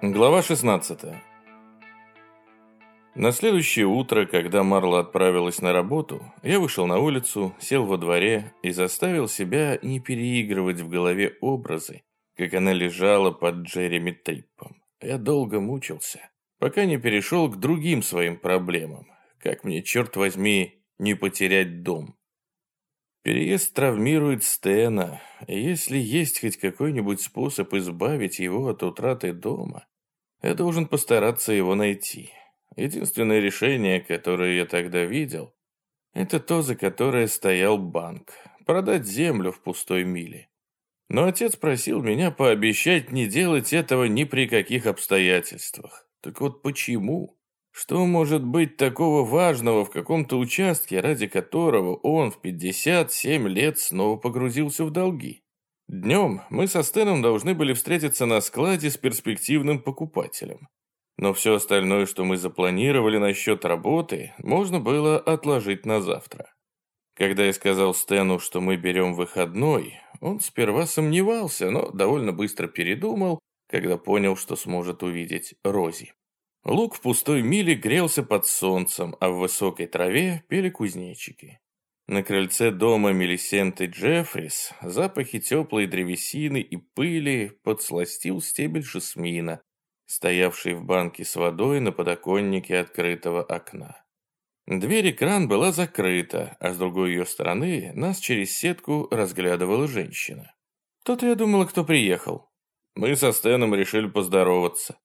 Глава 16. На следующее утро, когда Марла отправилась на работу, я вышел на улицу, сел во дворе и заставил себя не переигрывать в голове образы, как она лежала под Джереми Триппом. Я долго мучился, пока не перешел к другим своим проблемам. Как мне, черт возьми, не потерять дом? Переезд травмирует Стена, если есть хоть какой-нибудь способ избавить его от утраты дома, я должен постараться его найти. Единственное решение, которое я тогда видел, это то, за которое стоял банк. Продать землю в пустой миле. Но отец просил меня пообещать не делать этого ни при каких обстоятельствах. Так вот почему? Что может быть такого важного в каком-то участке, ради которого он в 57 лет снова погрузился в долги? Днем мы со Стеном должны были встретиться на складе с перспективным покупателем. Но все остальное, что мы запланировали насчет работы, можно было отложить на завтра. Когда я сказал Стэну, что мы берем выходной, он сперва сомневался, но довольно быстро передумал, когда понял, что сможет увидеть Рози. Лук в пустой миле грелся под солнцем, а в высокой траве пели кузнечики. На крыльце дома Мелисенты Джеффрис запахи теплой древесины и пыли подсластил стебель жасмина, стоявший в банке с водой на подоконнике открытого окна. Дверь-экран была закрыта, а с другой ее стороны нас через сетку разглядывала женщина. Тут я думала, кто приехал. Мы со Стэном решили поздороваться.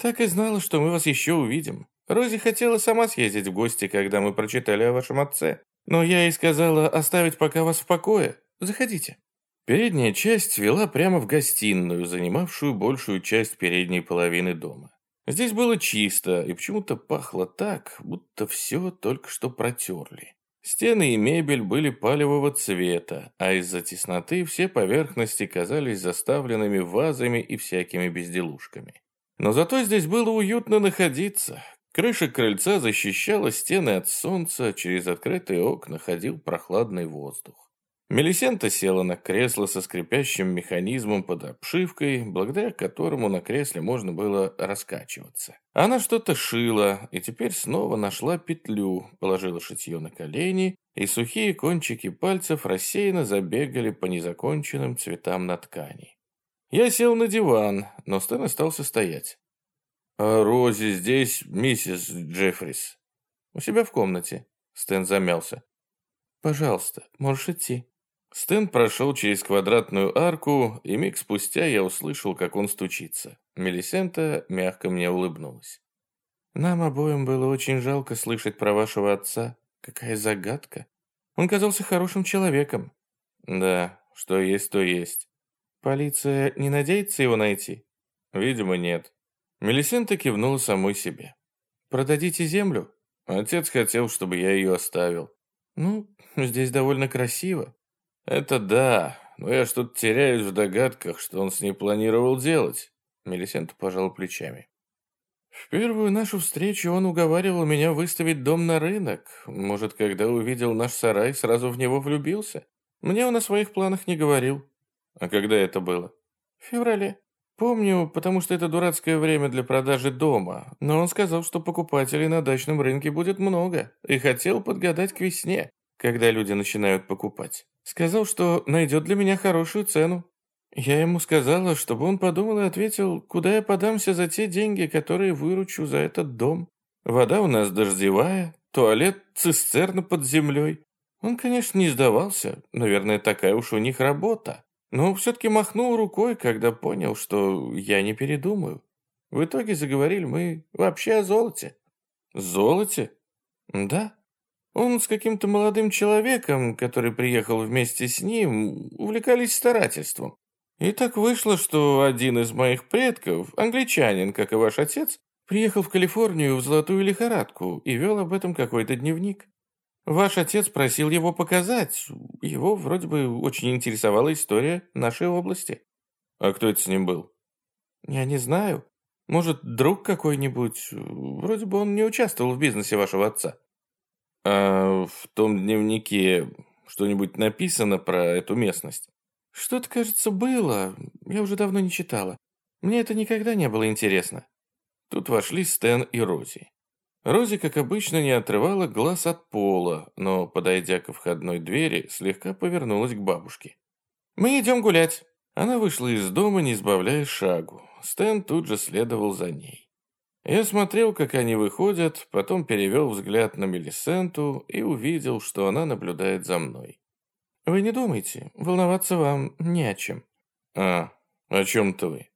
Так и знала, что мы вас еще увидим. Рози хотела сама съездить в гости, когда мы прочитали о вашем отце. Но я ей сказала оставить пока вас в покое. Заходите». Передняя часть вела прямо в гостиную, занимавшую большую часть передней половины дома. Здесь было чисто и почему-то пахло так, будто все только что протерли. Стены и мебель были палевого цвета, а из-за тесноты все поверхности казались заставленными вазами и всякими безделушками. Но зато здесь было уютно находиться. Крыша крыльца защищала стены от солнца, через открытые окна ходил прохладный воздух. Мелисента села на кресло со скрипящим механизмом под обшивкой, благодаря которому на кресле можно было раскачиваться. Она что-то шила и теперь снова нашла петлю, положила шитье на колени, и сухие кончики пальцев рассеянно забегали по незаконченным цветам на ткани. Я сел на диван, но Стэн остался стоять. «А Рози здесь, миссис Джеффрис?» «У себя в комнате». Стэн замялся. «Пожалуйста, можешь идти». Стэн прошел через квадратную арку, и миг спустя я услышал, как он стучится. Мелисента мягко мне улыбнулась. «Нам обоим было очень жалко слышать про вашего отца. Какая загадка. Он казался хорошим человеком». «Да, что есть, то есть». «Полиция не надеется его найти?» «Видимо, нет. Мелисента кивнула самой себе. «Продадите землю?» Отец хотел, чтобы я ее оставил. «Ну, здесь довольно красиво». «Это да, но я что-то теряюсь в догадках, что он с ней планировал делать». Мелисента пожал плечами. В первую нашу встречу он уговаривал меня выставить дом на рынок. Может, когда увидел наш сарай, сразу в него влюбился. Мне он о своих планах не говорил. А когда это было? В феврале. Помню, потому что это дурацкое время для продажи дома, но он сказал, что покупателей на дачном рынке будет много, и хотел подгадать к весне, когда люди начинают покупать. Сказал, что найдет для меня хорошую цену. Я ему сказала, чтобы он подумал и ответил, куда я подамся за те деньги, которые выручу за этот дом. Вода у нас дождевая, туалет цистерна под землей. Он, конечно, не сдавался, наверное, такая уж у них работа. Но все-таки махнул рукой, когда понял, что я не передумаю. В итоге заговорили мы вообще о золоте. Золоте? Да. Он с каким-то молодым человеком, который приехал вместе с ним, увлекались старательством. И так вышло, что один из моих предков, англичанин, как и ваш отец, приехал в Калифорнию в золотую лихорадку и вел об этом какой-то дневник. Ваш отец просил его показать. Его вроде бы очень интересовала история нашей области. А кто это с ним был? Я не знаю. Может, друг какой-нибудь? Вроде бы он не участвовал в бизнесе вашего отца. А в том дневнике что-нибудь написано про эту местность? Что-то, кажется, было. Я уже давно не читала. Мне это никогда не было интересно». Тут вошли Стэн и Рози. Рози, как обычно, не отрывала глаз от пола, но, подойдя ко входной двери, слегка повернулась к бабушке. «Мы идем гулять». Она вышла из дома, не сбавляя шагу. Стэн тут же следовал за ней. Я смотрел, как они выходят, потом перевел взгляд на Мелисенту и увидел, что она наблюдает за мной. «Вы не думайте, волноваться вам не о чем». «А, о чем-то вы?»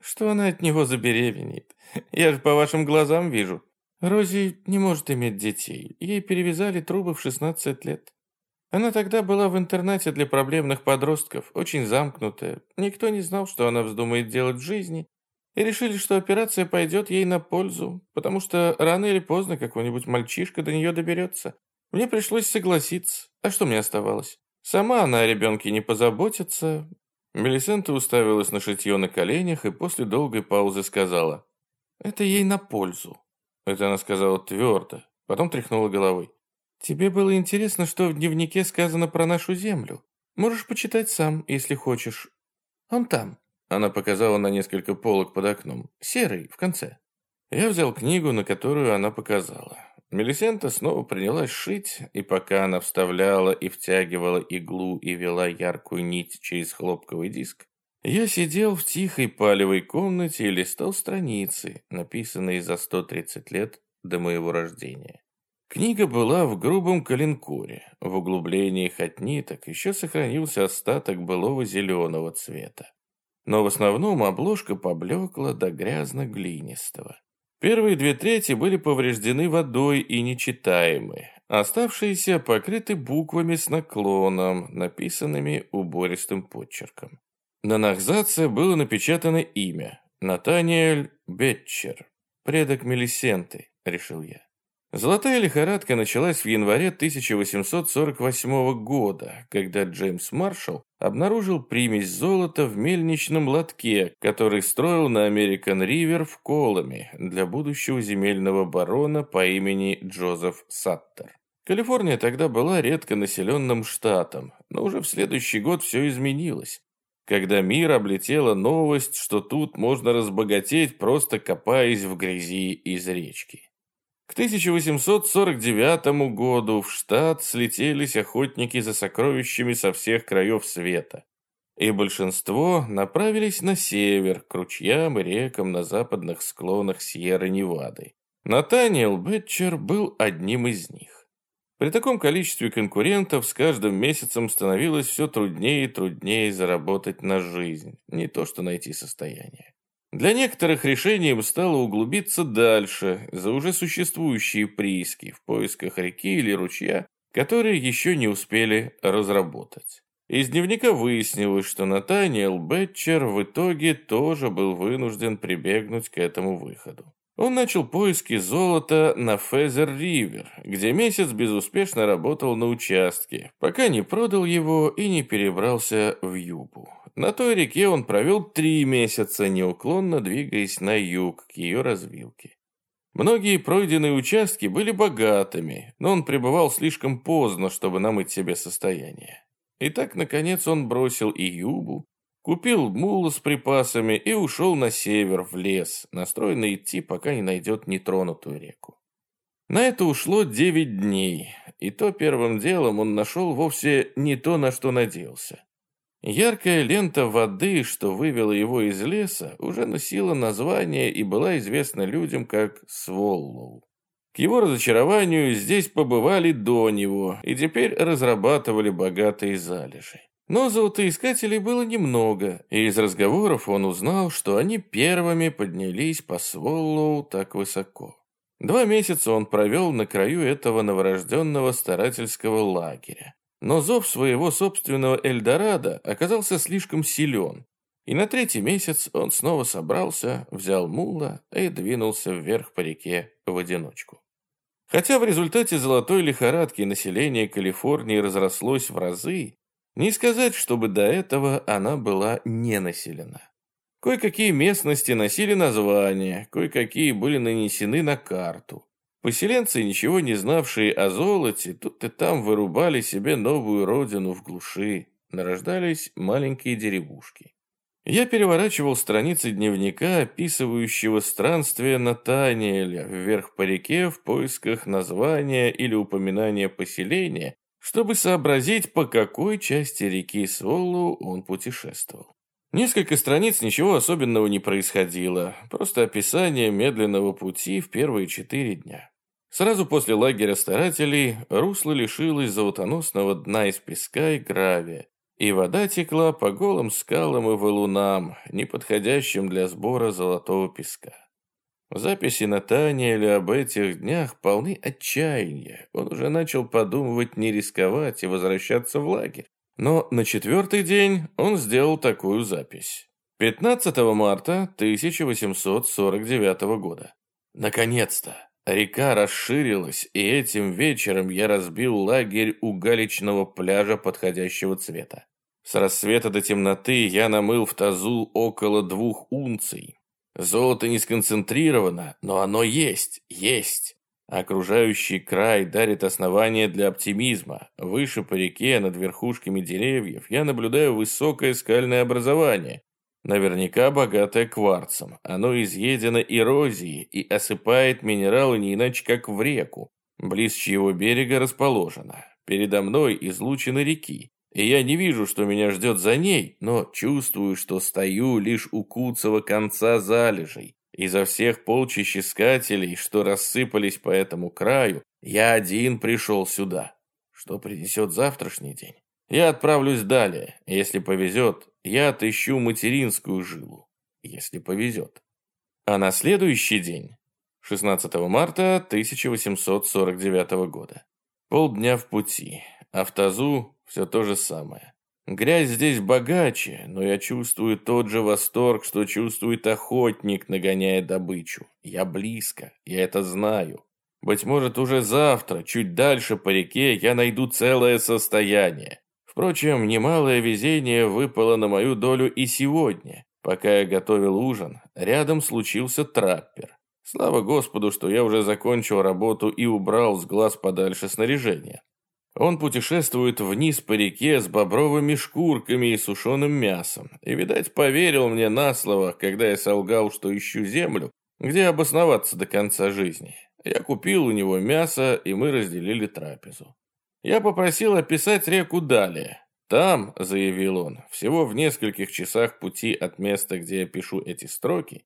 «Что она от него забеременеет? Я же по вашим глазам вижу. Рози не может иметь детей. Ей перевязали трубы в 16 лет. Она тогда была в интернате для проблемных подростков, очень замкнутая. Никто не знал, что она вздумает делать в жизни, и решили, что операция пойдет ей на пользу, потому что рано или поздно какой-нибудь мальчишка до нее доберется. Мне пришлось согласиться. А что мне оставалось? Сама она о ребенке не позаботится. Мелисента уставилась на шитье на коленях и после долгой паузы сказала, «Это ей на пользу». Это она сказала твердо, потом тряхнула головой. «Тебе было интересно, что в дневнике сказано про нашу землю? Можешь почитать сам, если хочешь. Он там». Она показала на несколько полок под окном. «Серый, в конце». Я взял книгу, на которую она показала. Мелисента снова принялась шить, и пока она вставляла и втягивала иглу и вела яркую нить через хлопковый диск, я сидел в тихой палевой комнате и листал страницы, написанные за 130 лет до моего рождения. Книга была в грубом коленкоре. В углублениях от ниток еще сохранился остаток былого зеленого цвета. Но в основном обложка поблекла до грязно-глинистого. Первые две трети были повреждены водой и нечитаемы. Оставшиеся покрыты буквами с наклоном, написанными убористым почерком. На Нахзаце было напечатано имя – Натаниэль Бетчер, предок Мелисенты, решил я. Золотая лихорадка началась в январе 1848 года, когда Джеймс Маршалл обнаружил примесь золота в мельничном лотке, который строил на Американ-Ривер в Коломе для будущего земельного барона по имени Джозеф Саттер. Калифорния тогда была редко населенным штатом, но уже в следующий год все изменилось когда мир облетела новость, что тут можно разбогатеть, просто копаясь в грязи из речки. К 1849 году в штат слетелись охотники за сокровищами со всех краев света, и большинство направились на север, к ручьям и рекам на западных склонах Сьерра-Невады. Натаниэл Бетчер был одним из них. При таком количестве конкурентов с каждым месяцем становилось все труднее и труднее заработать на жизнь, не то что найти состояние. Для некоторых решением стало углубиться дальше, за уже существующие прииски, в поисках реки или ручья, которые еще не успели разработать. Из дневника выяснилось, что Натаниэл Бетчер в итоге тоже был вынужден прибегнуть к этому выходу. Он начал поиски золота на Фезер-Ривер, где месяц безуспешно работал на участке, пока не продал его и не перебрался в Юбу. На той реке он провел три месяца, неуклонно двигаясь на юг, к ее развилке. Многие пройденные участки были богатыми, но он пребывал слишком поздно, чтобы намыть себе состояние. И так, наконец, он бросил и Юбу, Купил мула с припасами и ушел на север, в лес, настроенный идти, пока не найдет нетронутую реку. На это ушло девять дней, и то первым делом он нашел вовсе не то, на что надеялся. Яркая лента воды, что вывела его из леса, уже носила название и была известна людям как Своллоу. К его разочарованию здесь побывали до него и теперь разрабатывали богатые залежи. Но золотоискателей было немного, и из разговоров он узнал, что они первыми поднялись по Своллоу так высоко. Два месяца он провел на краю этого новорожденного старательского лагеря. Но зов своего собственного Эльдорадо оказался слишком силен, и на третий месяц он снова собрался, взял мула и двинулся вверх по реке в одиночку. Хотя в результате золотой лихорадки население Калифорнии разрослось в разы, не сказать, чтобы до этого она была не населена. Кое-какие местности носили названия, кое-какие были нанесены на карту. Поселенцы, ничего не знавшие о золоте, тут и там вырубали себе новую родину в глуши, нарождались маленькие деревушки. Я переворачивал страницы дневника, описывающего странствие Натаниэля вверх по реке в поисках названия или упоминания поселения, чтобы сообразить, по какой части реки Своллу он путешествовал. Несколько страниц ничего особенного не происходило, просто описание медленного пути в первые четыре дня. Сразу после лагеря старателей русло лишилось золотоносного дна из песка и гравия, и вода текла по голым скалам и валунам, неподходящим для сбора золотого песка. Записи Натаниэля об этих днях полны отчаяния. Он уже начал подумывать не рисковать и возвращаться в лагерь. Но на четвертый день он сделал такую запись. 15 марта 1849 года. Наконец-то! Река расширилась, и этим вечером я разбил лагерь у галечного пляжа подходящего цвета. С рассвета до темноты я намыл в тазу около двух унций. Золото не сконцентрировано, но оно есть, есть. Окружающий край дарит основания для оптимизма. Выше по реке, над верхушками деревьев, я наблюдаю высокое скальное образование, Наверняка богатое кварцем. Оно изъедено эрозией и осыпает минералы не иначе, как в реку, близ чьего берега расположено. Передо мной излучины реки, и я не вижу, что меня ждет за ней, но чувствую, что стою лишь у куцого конца залежей. Изо всех полчищ искателей, что рассыпались по этому краю, я один пришел сюда. Что принесет завтрашний день? Я отправлюсь далее. Если повезет, я отыщу материнскую жилу. Если повезет. А на следующий день, 16 марта 1849 года, полдня в пути, а все то же самое. Грязь здесь богаче, но я чувствую тот же восторг, что чувствует охотник, нагоняя добычу. Я близко, я это знаю. Быть может, уже завтра, чуть дальше по реке, я найду целое состояние. Впрочем, немалое везение выпало на мою долю и сегодня. Пока я готовил ужин, рядом случился траппер. Слава Господу, что я уже закончил работу и убрал с глаз подальше снаряжение. Он путешествует вниз по реке с бобровыми шкурками и сушеным мясом. И, видать, поверил мне на слово, когда я солгал, что ищу землю, где обосноваться до конца жизни. Я купил у него мясо, и мы разделили трапезу. Я попросил описать реку далее. Там, заявил он, всего в нескольких часах пути от места, где я пишу эти строки,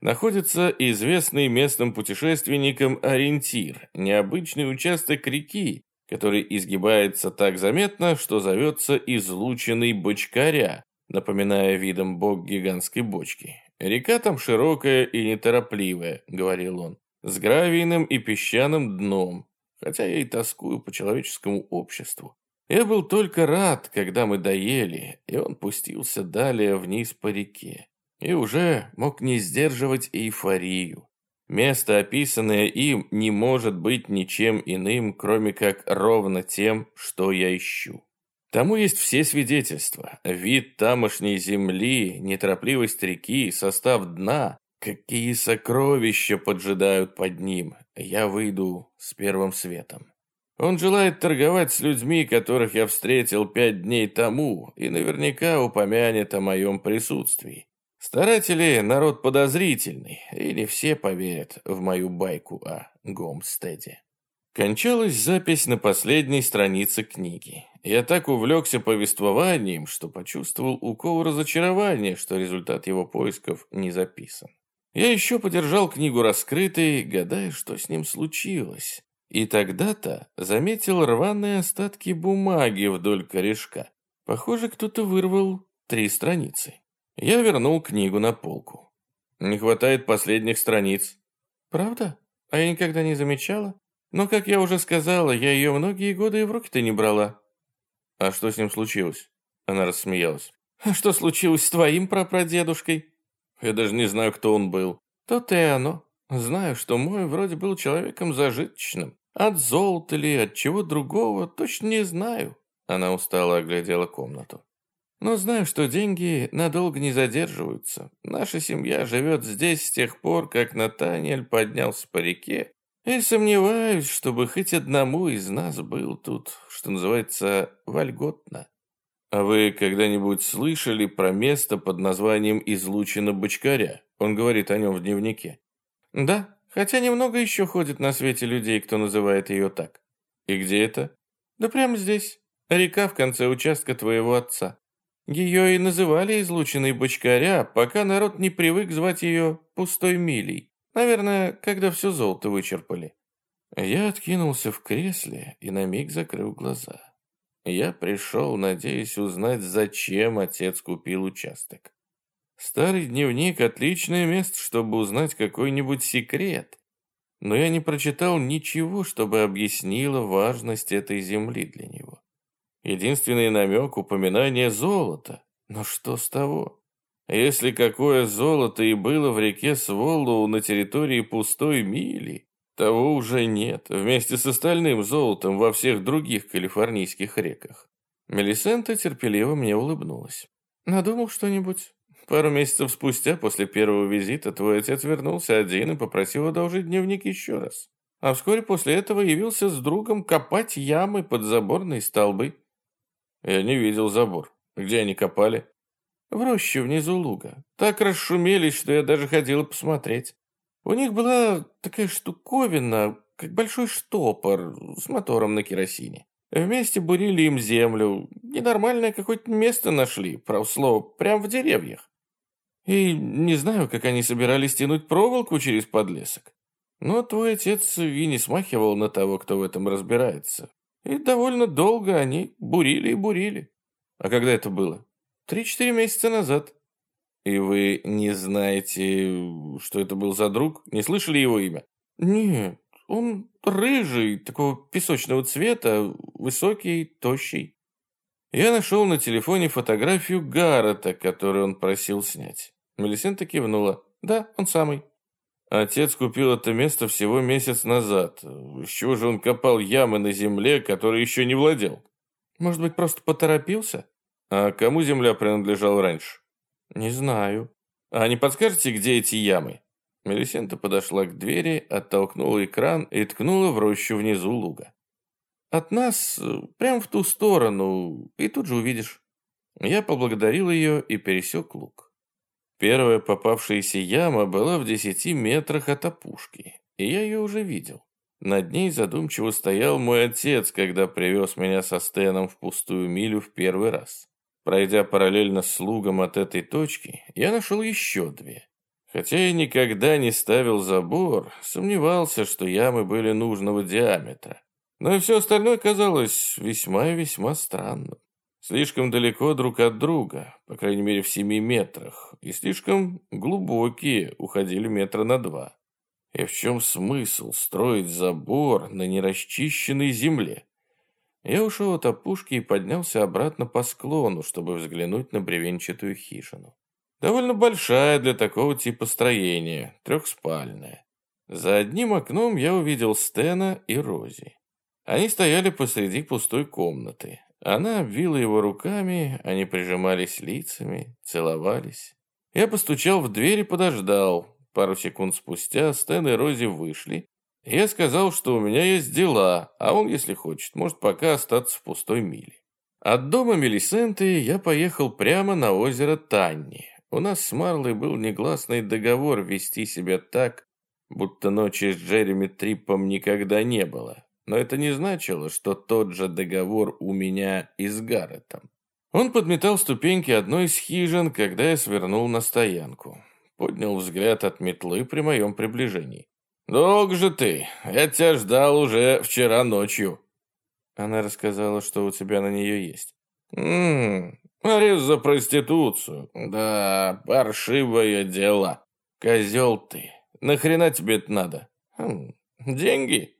находится известный местным путешественникам ориентир, необычный участок реки, который изгибается так заметно, что зовется излученный бочкаря, напоминая видом бог гигантской бочки. Река там широкая и неторопливая, говорил он, с гравийным и песчаным дном, хотя я и тоскую по человеческому обществу. Я был только рад, когда мы доели, и он пустился далее вниз по реке. И уже мог не сдерживать эйфорию. Место, описанное им, не может быть ничем иным, кроме как ровно тем, что я ищу. Тому есть все свидетельства. Вид тамошней земли, неторопливость реки, состав дна, Какие сокровища поджидают под ним. Я выйду с первым светом. Он желает торговать с людьми, которых я встретил пять дней тому, и наверняка упомянет о моем присутствии. Старатели – народ подозрительный, и не все поверят в мою байку о Гомстеде. Кончалась запись на последней странице книги. Я так увлекся повествованием, что почувствовал укол разочарования, что результат его поисков не записан. Я еще подержал книгу раскрытой, гадая, что с ним случилось. И тогда-то заметил рваные остатки бумаги вдоль корешка. Похоже, кто-то вырвал три страницы. Я вернул книгу на полку. Не хватает последних страниц. Правда? А я никогда не замечала. Но, как я уже сказала, я ее многие годы и в руки-то не брала. А что с ним случилось? Она рассмеялась. А что случилось с твоим прапрадедушкой? Я даже не знаю, кто он был. То-то и оно. Знаю, что мой вроде был человеком зажиточным. От золота ли, от чего другого, точно не знаю. Она устало оглядела комнату. Но знаю, что деньги надолго не задерживаются. Наша семья живет здесь с тех пор, как Натаниэль поднялся по реке. И сомневаюсь, чтобы хоть одному из нас был тут, что называется, вольготно. А вы когда-нибудь слышали про место под названием Излучина Бочкаря? Он говорит о нем в дневнике. Да, хотя немного еще ходит на свете людей, кто называет ее так. И где это? Да прямо здесь. Река в конце участка твоего отца. Ее и называли излученной бочкаря, пока народ не привык звать ее пустой милей. Наверное, когда все золото вычерпали. Я откинулся в кресле и на миг закрыл глаза. Я пришел, надеясь узнать, зачем отец купил участок. Старый дневник – отличное место, чтобы узнать какой-нибудь секрет. Но я не прочитал ничего, чтобы объяснило важность этой земли для него. Единственный намек – упоминание золота. Но что с того? Если какое золото и было в реке Своллоу на территории пустой мили, того уже нет, вместе с остальным золотом во всех других калифорнийских реках. Мелисента терпеливо мне улыбнулась. «Надумал что-нибудь?» Пару месяцев спустя, после первого визита, твой отец вернулся один и попросил одолжить дневник еще раз. А вскоре после этого явился с другом копать ямы под заборные столбы. Я не видел забор. Где они копали? В роще внизу луга. Так расшумелись, что я даже ходила посмотреть. У них была такая штуковина, как большой штопор с мотором на керосине. Вместе бурили им землю. Ненормальное какое-то место нашли, право слово, прямо в деревьях. И не знаю, как они собирались тянуть проволоку через подлесок. Но твой отец и не смахивал на того, кто в этом разбирается. И довольно долго они бурили и бурили. А когда это было? Три-четыре месяца назад. И вы не знаете, что это был за друг? Не слышали его имя? Нет, он рыжий, такого песочного цвета, высокий, тощий. Я нашел на телефоне фотографию Гаррета, которую он просил снять. Мелисента кивнула. Да, он самый. Отец купил это место всего месяц назад. С чего же он копал ямы на земле, которой еще не владел? Может быть, просто поторопился? А кому земля принадлежала раньше? «Не знаю». «А не подскажете, где эти ямы?» Мелисента подошла к двери, оттолкнула экран и ткнула в рощу внизу луга. «От нас э, прямо в ту сторону, и тут же увидишь». Я поблагодарил ее и пересек луг. Первая попавшаяся яма была в десяти метрах от опушки, и я ее уже видел. Над ней задумчиво стоял мой отец, когда привез меня со Стэном в пустую милю в первый раз. Пройдя параллельно с лугом от этой точки, я нашел еще две. Хотя я никогда не ставил забор, сомневался, что ямы были нужного диаметра. Но и все остальное казалось весьма и весьма странным. Слишком далеко друг от друга, по крайней мере в семи метрах, и слишком глубокие, уходили метра на два. И в чем смысл строить забор на нерасчищенной земле? Я ушел от опушки и поднялся обратно по склону, чтобы взглянуть на бревенчатую хижину. Довольно большая для такого типа строения, трехспальная. За одним окном я увидел Стена и Рози. Они стояли посреди пустой комнаты. Она обвила его руками, они прижимались лицами, целовались. Я постучал в дверь и подождал. Пару секунд спустя Стэн и Рози вышли, я сказал, что у меня есть дела, а он, если хочет, может пока остаться в пустой миле. От дома Мелисенты я поехал прямо на озеро Танни. У нас с Марлой был негласный договор вести себя так, будто ночи с Джереми Триппом никогда не было. Но это не значило, что тот же договор у меня и с Гарретом. Он подметал ступеньки одной из хижин, когда я свернул на стоянку. Поднял взгляд от метлы при моем приближении. «Долг же ты! Я тебя ждал уже вчера ночью!» Она рассказала, что у тебя на нее есть. «Ммм, арест за проституцию. Да, паршивое дело. Козел ты. Нахрена тебе это надо? Хм, деньги?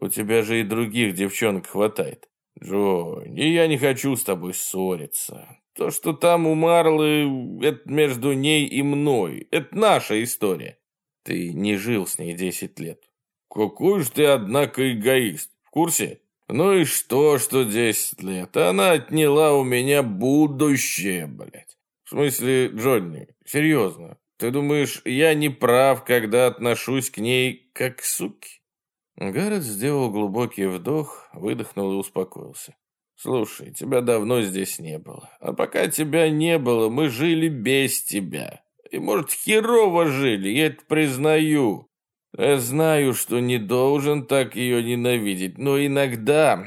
У тебя же и других девчонок хватает. Джо, и я не хочу с тобой ссориться. То, что там у Марлы, это между ней и мной. Это наша история. Ты не жил с ней десять лет. Какой же ты, однако, эгоист. В курсе? Ну и что, что десять лет? Она отняла у меня будущее, блядь. В смысле, Джонни, серьезно. Ты думаешь, я не прав, когда отношусь к ней как к суке? Гаррет сделал глубокий вдох, выдохнул и успокоился. Слушай, тебя давно здесь не было. А пока тебя не было, мы жили без тебя. И, может, херово жили, я это признаю. Я знаю, что не должен так ее ненавидеть, но иногда,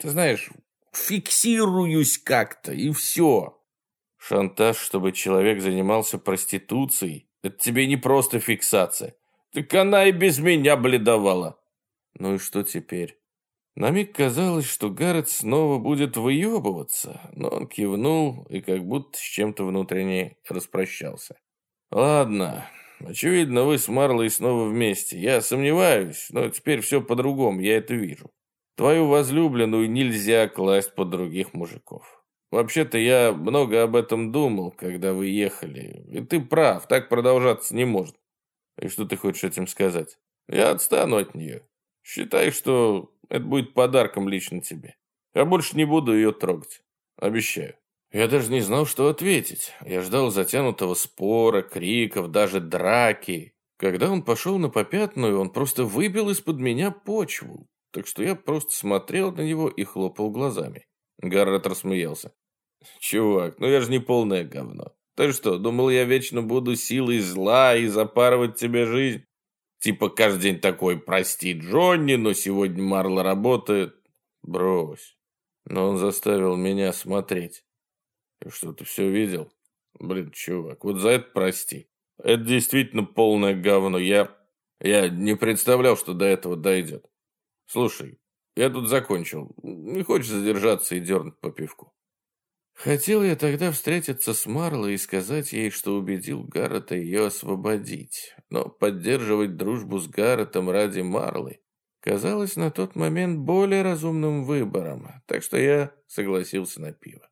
ты знаешь, фиксируюсь как-то, и все. Шантаж, чтобы человек занимался проституцией, это тебе не просто фиксация. Так она и без меня бледовала. Ну и что теперь? На миг казалось, что Гаррет снова будет выебываться, но он кивнул и как будто с чем-то внутренне распрощался. «Ладно, очевидно, вы с Марлой снова вместе. Я сомневаюсь, но теперь все по-другому, я это вижу. Твою возлюбленную нельзя класть под других мужиков. Вообще-то я много об этом думал, когда вы ехали. И ты прав, так продолжаться не может. И что ты хочешь этим сказать? Я отстану от нее. Считай, что это будет подарком лично тебе. Я больше не буду ее трогать. Обещаю. Я даже не знал, что ответить. Я ждал затянутого спора, криков, даже драки. Когда он пошел на попятную, он просто выбил из-под меня почву. Так что я просто смотрел на него и хлопал глазами. Гаррет рассмеялся. «Чувак, ну я же не полное говно. Ты что, думал, я вечно буду силой зла и запарывать тебе жизнь? Типа каждый день такой, прости, Джонни, но сегодня Марла работает. Брось. Но он заставил меня смотреть. И что, ты все видел? Блин, чувак, вот за это прости. Это действительно полное говно. Я... Я не представлял, что до этого дойдет. Слушай, я тут закончил. Не хочешь задержаться и дернуть по пивку? Хотел я тогда встретиться с Марлой и сказать ей, что убедил Гаррета ее освободить. Но поддерживать дружбу с Гарретом ради Марлы казалось на тот момент более разумным выбором, так что я согласился на пиво.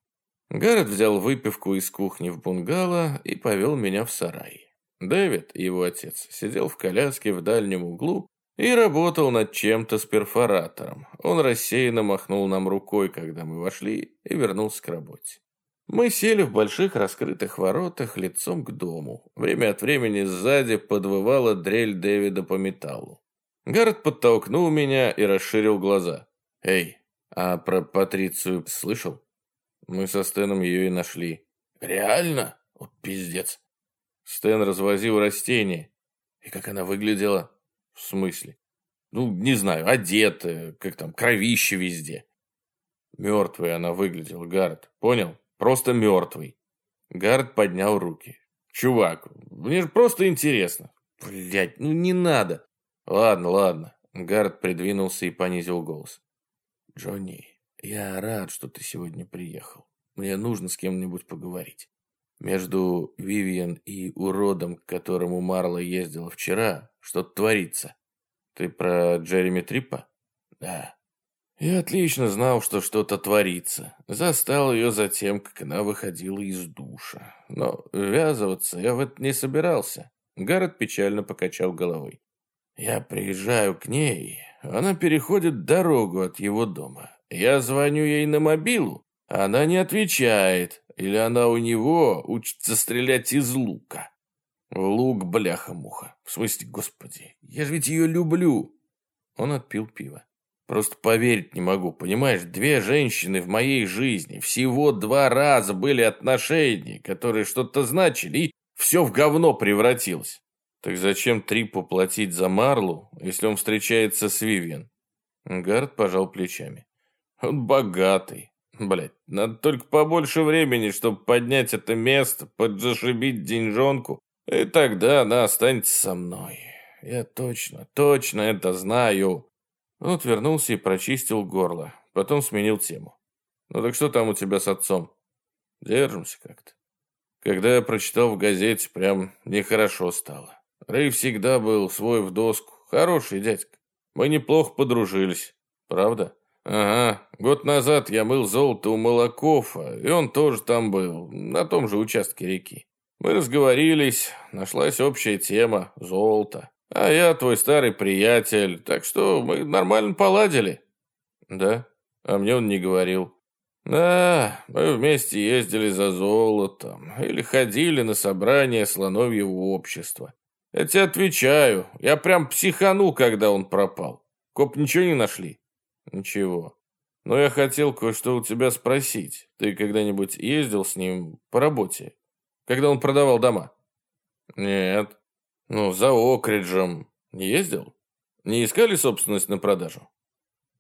Гаррет взял выпивку из кухни в бунгало и повел меня в сарай. Дэвид, его отец, сидел в коляске в дальнем углу и работал над чем-то с перфоратором. Он рассеянно махнул нам рукой, когда мы вошли, и вернулся к работе. Мы сели в больших раскрытых воротах лицом к дому. Время от времени сзади подвывала дрель Дэвида по металлу. Гаррет подтолкнул меня и расширил глаза. «Эй, а про Патрицию слышал?» Мы со Стэном ее и нашли. «Реально? Вот пиздец!» Стэн развозил растения. И как она выглядела? В смысле? Ну, не знаю, одетая, как там, кровище везде. Мертвой она выглядела, Гард. Понял? Просто мертвый. Гард поднял руки. Чувак, мне же просто интересно. Блять, ну не надо. Ладно, ладно. Гард придвинулся и понизил голос. Джонни, я рад, что ты сегодня приехал. Мне нужно с кем-нибудь поговорить. Между Вивиан и уродом, к которому Марла ездила вчера, что-то творится. Ты про Джереми Триппа? Да. Я отлично знал, что что-то творится. Застал ее за тем, как она выходила из душа. Но ввязываться я в это не собирался. Гаррет печально покачал головой. Я приезжаю к ней, она переходит дорогу от его дома. Я звоню ей на мобилу, она не отвечает, или она у него учится стрелять из лука. Лук, бляха-муха. В смысле, господи, я же ведь ее люблю. Он отпил пиво. Просто поверить не могу, понимаешь, две женщины в моей жизни, всего два раза были отношения, которые что-то значили, и все в говно превратилось. Так зачем Трипу платить за Марлу, если он встречается с Вивиан? Гард пожал плечами. Он богатый. Блять, надо только побольше времени, чтобы поднять это место, поджашибить деньжонку, и тогда она останется со мной. Я точно, точно это знаю. Он отвернулся и прочистил горло, потом сменил тему. Ну так что там у тебя с отцом? Держимся как-то. Когда я прочитал в газете, прям нехорошо стало. Рэй всегда был свой в доску, хороший дядька. Мы неплохо подружились, правда? «Ага, год назад я мыл золото у Молокова, и он тоже там был, на том же участке реки. Мы разговорились, нашлась общая тема – золото. А я твой старый приятель, так что мы нормально поладили». «Да? А мне он не говорил». «Да, мы вместе ездили за золотом или ходили на собрание слоновьего общества. Я тебе отвечаю, я прям психанул, когда он пропал. Коп ничего не нашли?» Ничего. Но я хотел кое-что у тебя спросить. Ты когда-нибудь ездил с ним по работе? Когда он продавал дома? Нет. Ну, за Окриджем. Не ездил? Не искали собственность на продажу?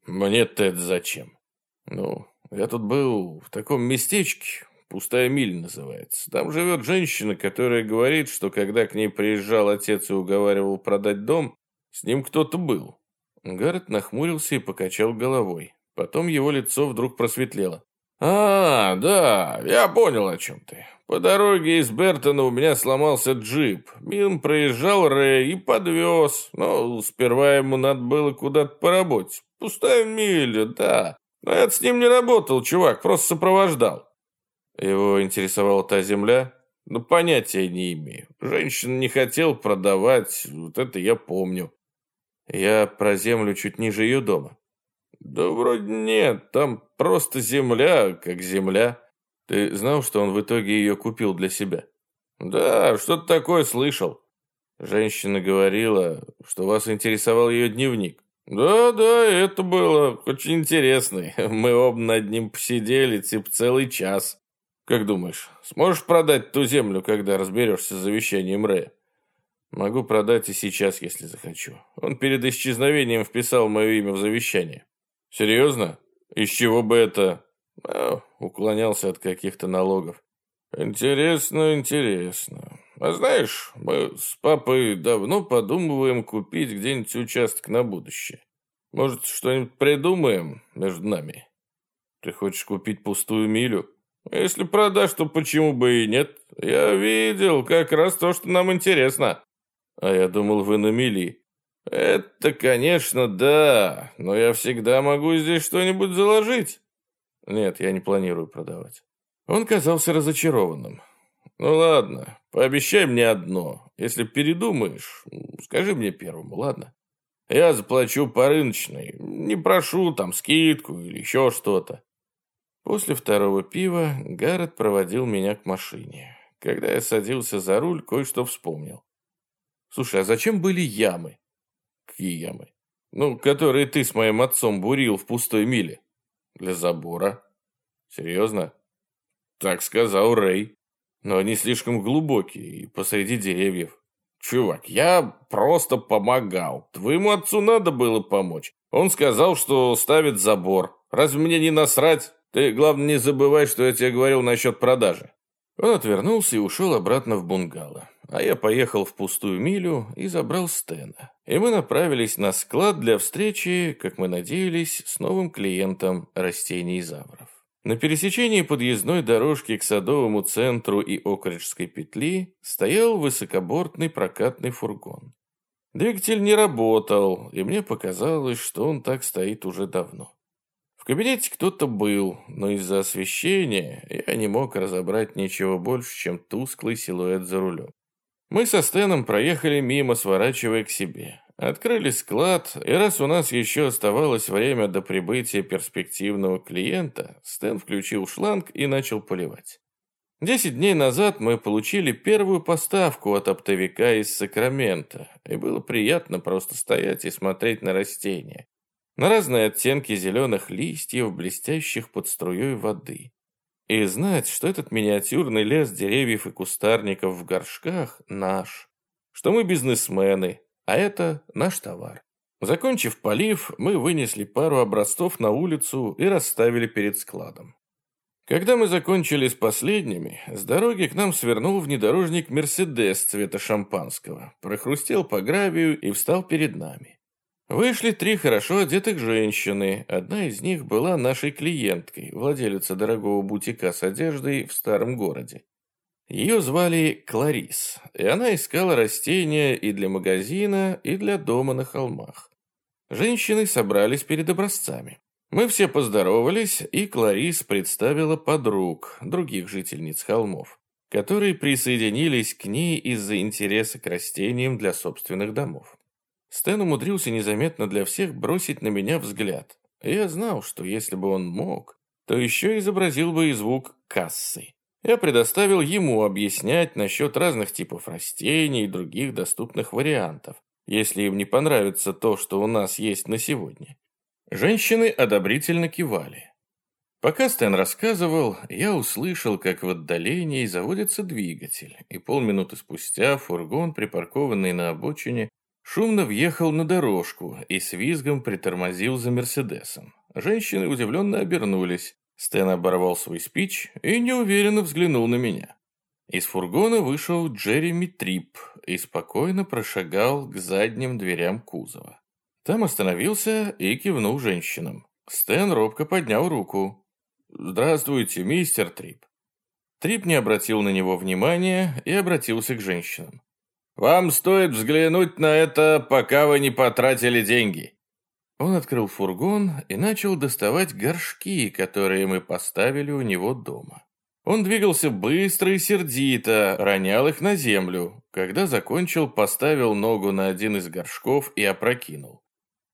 Мне-то это зачем? Ну, я тут был в таком местечке, пустая миля называется. Там живет женщина, которая говорит, что когда к ней приезжал отец и уговаривал продать дом, с ним кто-то был. Гаррет нахмурился и покачал головой. Потом его лицо вдруг просветлело. «А, да, я понял, о чем ты. По дороге из Бертона у меня сломался джип. Мим проезжал Рэй и подвез. Но сперва ему надо было куда-то поработать. Пустая миля, да. Но я с ним не работал, чувак, просто сопровождал». Его интересовала та земля? Ну, понятия не имею. Женщина не хотел продавать, вот это я помню. Я про землю чуть ниже ее дома. Да вроде нет, там просто земля, как земля. Ты знал, что он в итоге ее купил для себя? Да, что-то такое слышал. Женщина говорила, что вас интересовал ее дневник. Да, да, это было очень интересно. Мы оба над ним посидели, типа целый час. Как думаешь, сможешь продать ту землю, когда разберешься с завещанием Рэя? Могу продать и сейчас, если захочу. Он перед исчезновением вписал мое имя в завещание. Серьезно? Из чего бы это? А, уклонялся от каких-то налогов. Интересно, интересно. А знаешь, мы с папой давно подумываем купить где-нибудь участок на будущее. Может, что-нибудь придумаем между нами? Ты хочешь купить пустую милю? Если продашь, то почему бы и нет? Я видел как раз то, что нам интересно. А я думал, вы на мели. Это, конечно, да, но я всегда могу здесь что-нибудь заложить. Нет, я не планирую продавать. Он казался разочарованным. Ну ладно, пообещай мне одно. Если передумаешь, скажи мне первому, ладно? Я заплачу по рыночной. Не прошу там скидку или еще что-то. После второго пива Гаррет проводил меня к машине. Когда я садился за руль, кое-что вспомнил. Слушай, а зачем были ямы? Какие ямы? Ну, которые ты с моим отцом бурил в пустой миле. Для забора. Серьезно? Так сказал Рэй. Но они слишком глубокие и посреди деревьев. Чувак, я просто помогал. Твоему отцу надо было помочь. Он сказал, что ставит забор. Разве мне не насрать? Ты, главное, не забывай, что я тебе говорил насчет продажи. Он отвернулся и ушел обратно в бунгало. А я поехал в пустую милю и забрал Стена. И мы направились на склад для встречи, как мы надеялись, с новым клиентом растений завров. На пересечении подъездной дорожки к садовому центру и Окриджской петли стоял высокобортный прокатный фургон. Двигатель не работал, и мне показалось, что он так стоит уже давно. В кабинете кто-то был, но из-за освещения я не мог разобрать ничего больше, чем тусклый силуэт за рулем. Мы со Стэном проехали мимо, сворачивая к себе. Открыли склад, и раз у нас еще оставалось время до прибытия перспективного клиента, Стэн включил шланг и начал поливать. Десять дней назад мы получили первую поставку от оптовика из Сакрамента, и было приятно просто стоять и смотреть на растения на разные оттенки зеленых листьев, блестящих под струей воды. И знать, что этот миниатюрный лес деревьев и кустарников в горшках наш, что мы бизнесмены, а это наш товар. Закончив полив, мы вынесли пару образцов на улицу и расставили перед складом. Когда мы закончили с последними, с дороги к нам свернул внедорожник «Мерседес» цвета шампанского, прохрустел по гравию и встал перед нами. Вышли три хорошо одетых женщины. Одна из них была нашей клиенткой, владелица дорогого бутика с одеждой в старом городе. Ее звали Кларис, и она искала растения и для магазина, и для дома на холмах. Женщины собрались перед образцами. Мы все поздоровались, и Кларис представила подруг, других жительниц холмов, которые присоединились к ней из-за интереса к растениям для собственных домов. Стэн умудрился незаметно для всех бросить на меня взгляд. Я знал, что если бы он мог, то еще изобразил бы и звук кассы. Я предоставил ему объяснять насчет разных типов растений и других доступных вариантов, если им не понравится то, что у нас есть на сегодня. Женщины одобрительно кивали. Пока Стэн рассказывал, я услышал, как в отдалении заводится двигатель, и полминуты спустя фургон, припаркованный на обочине, шумно въехал на дорожку и с визгом притормозил за Мерседесом. Женщины удивленно обернулись. Стэн оборвал свой спич и неуверенно взглянул на меня. Из фургона вышел Джереми Трип и спокойно прошагал к задним дверям кузова. Там остановился и кивнул женщинам. Стэн робко поднял руку. «Здравствуйте, мистер Трип». Трип не обратил на него внимания и обратился к женщинам. «Вам стоит взглянуть на это, пока вы не потратили деньги». Он открыл фургон и начал доставать горшки, которые мы поставили у него дома. Он двигался быстро и сердито, ронял их на землю. Когда закончил, поставил ногу на один из горшков и опрокинул.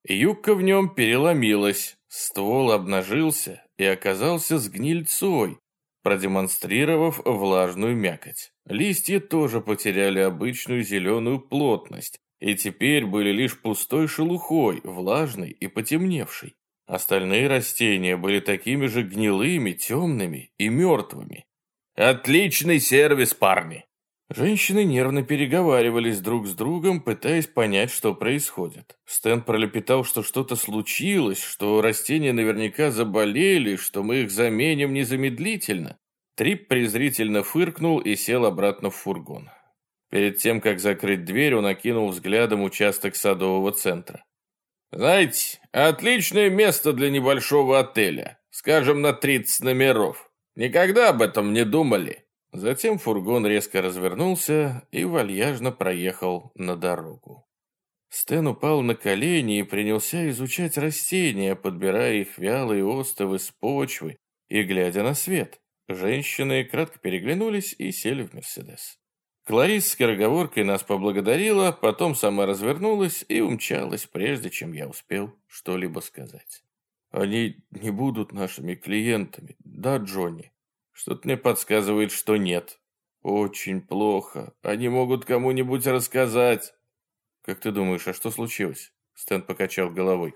Юбка в нем переломилась, ствол обнажился и оказался с гнильцой, продемонстрировав влажную мякоть. Листья тоже потеряли обычную зеленую плотность и теперь были лишь пустой шелухой, влажной и потемневшей. Остальные растения были такими же гнилыми, темными и мертвыми. «Отличный сервис, парни!» Женщины нервно переговаривались друг с другом, пытаясь понять, что происходит. Стэн пролепетал, что что-то случилось, что растения наверняка заболели, что мы их заменим незамедлительно. Трип презрительно фыркнул и сел обратно в фургон. Перед тем, как закрыть дверь, он окинул взглядом участок садового центра. «Знаете, отличное место для небольшого отеля, скажем, на 30 номеров. Никогда об этом не думали?» Затем фургон резко развернулся и вальяжно проехал на дорогу. Стэн упал на колени и принялся изучать растения, подбирая их вялые остовы с почвы и глядя на свет. Женщины кратко переглянулись и сели в «Мерседес». Кларис с скороговоркой нас поблагодарила, потом сама развернулась и умчалась, прежде чем я успел что-либо сказать. «Они не будут нашими клиентами, да, Джонни?» Что-то мне подсказывает, что нет. Очень плохо. Они могут кому-нибудь рассказать. Как ты думаешь, а что случилось? Стэн покачал головой.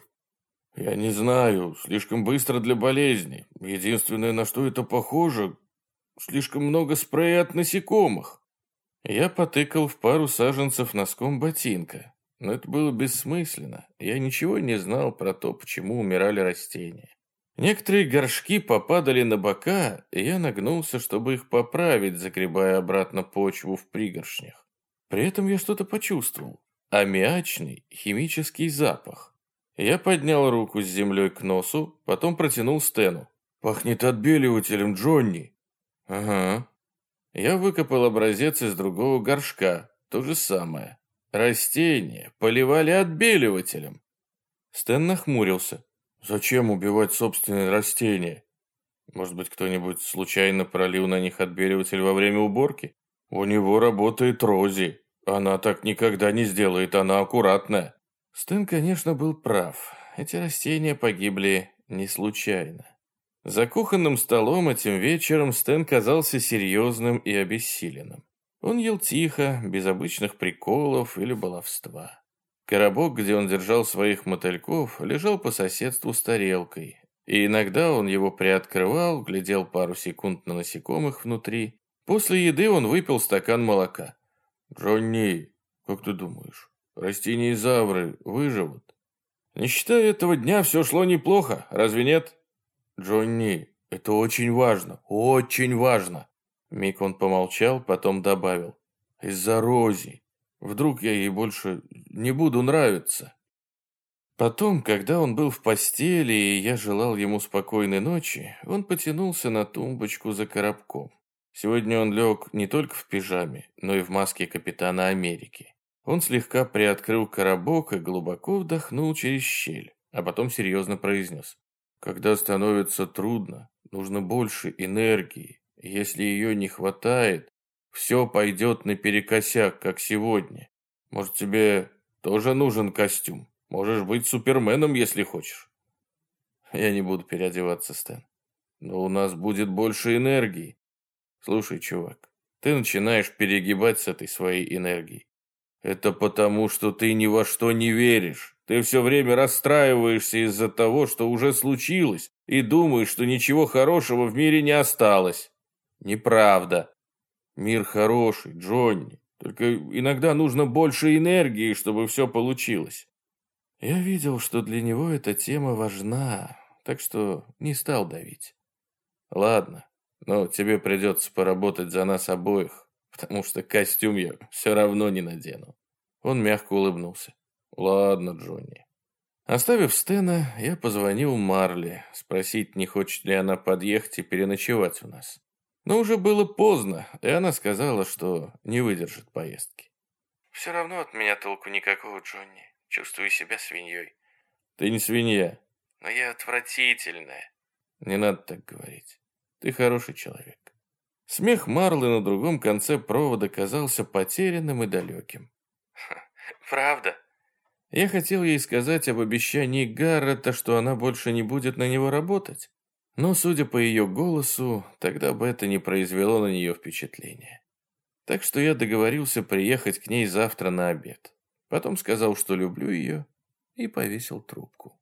Я не знаю. Слишком быстро для болезни. Единственное, на что это похоже, слишком много спрея от насекомых. Я потыкал в пару саженцев носком ботинка. Но это было бессмысленно. Я ничего не знал про то, почему умирали растения. Некоторые горшки попадали на бока, и я нагнулся, чтобы их поправить, загребая обратно почву в пригоршнях. При этом я что-то почувствовал. Аммиачный химический запах. Я поднял руку с землей к носу, потом протянул Стэну. «Пахнет отбеливателем, Джонни!» «Ага». Я выкопал образец из другого горшка. То же самое. Растения поливали отбеливателем. Стэн нахмурился. Зачем убивать собственные растения? Может быть, кто-нибудь случайно пролил на них отбеливатель во время уборки? У него работает Рози. Она так никогда не сделает, она аккуратная. Стэн, конечно, был прав. Эти растения погибли не случайно. За кухонным столом этим вечером Стэн казался серьезным и обессиленным. Он ел тихо, без обычных приколов или баловства. Коробок, где он держал своих мотыльков, лежал по соседству с тарелкой, и иногда он его приоткрывал, глядел пару секунд на насекомых внутри. После еды он выпил стакан молока. «Джонни, как ты думаешь, растения-завры выживут?» «Не считая этого дня, все шло неплохо, разве нет?» «Джонни, это очень важно, очень важно!» Мик он помолчал, потом добавил. «Из-за Рози. Вдруг я ей больше не буду нравиться. Потом, когда он был в постели, и я желал ему спокойной ночи, он потянулся на тумбочку за коробком. Сегодня он лег не только в пижаме, но и в маске капитана Америки. Он слегка приоткрыл коробок и глубоко вдохнул через щель, а потом серьезно произнес. Когда становится трудно, нужно больше энергии. Если ее не хватает, все пойдет наперекосяк, как сегодня. Может, тебе тоже нужен костюм? Можешь быть суперменом, если хочешь. Я не буду переодеваться, Стэн. Но у нас будет больше энергии. Слушай, чувак, ты начинаешь перегибать с этой своей энергией. Это потому, что ты ни во что не веришь. Ты все время расстраиваешься из-за того, что уже случилось, и думаешь, что ничего хорошего в мире не осталось. Неправда. Мир хороший, Джонни. Только иногда нужно больше энергии, чтобы все получилось. Я видел, что для него эта тема важна, так что не стал давить. Ладно, но тебе придется поработать за нас обоих, потому что костюм я все равно не надену. Он мягко улыбнулся. Ладно, Джонни. Оставив Стена, я позвонил Марли, спросить, не хочет ли она подъехать и переночевать у нас. Но уже было поздно, и она сказала, что не выдержит поездки. «Все равно от меня толку никакого, Джонни. Чувствую себя свиньей». «Ты не свинья». «Но я отвратительная». «Не надо так говорить. Ты хороший человек». Смех Марлы на другом конце провода казался потерянным и далеким. «Правда?» Я хотел ей сказать об обещании Гаррета, что она больше не будет на него работать. Но, судя по ее голосу, тогда бы это не произвело на нее впечатления. Так что я договорился приехать к ней завтра на обед. Потом сказал, что люблю ее, и повесил трубку.